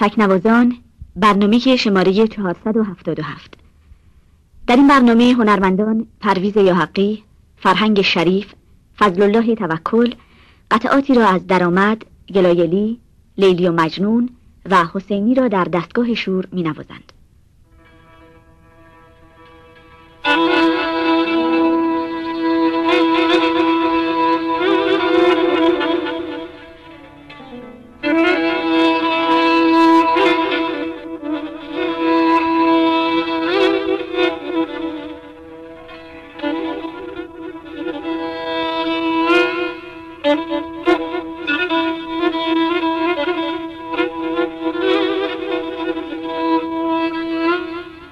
تکنوازان برنامه شماره 477 در این برنامه هنرمندان پرویز یاحقی، فرهنگ شریف، فضل الله توکل قطعاتی را از درآمد، گلایلی، لیلی و مجنون و حسینی را در دستگاه شور می نوازند.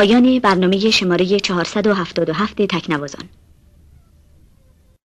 پایان برنامه شماره 477 تکنوازان.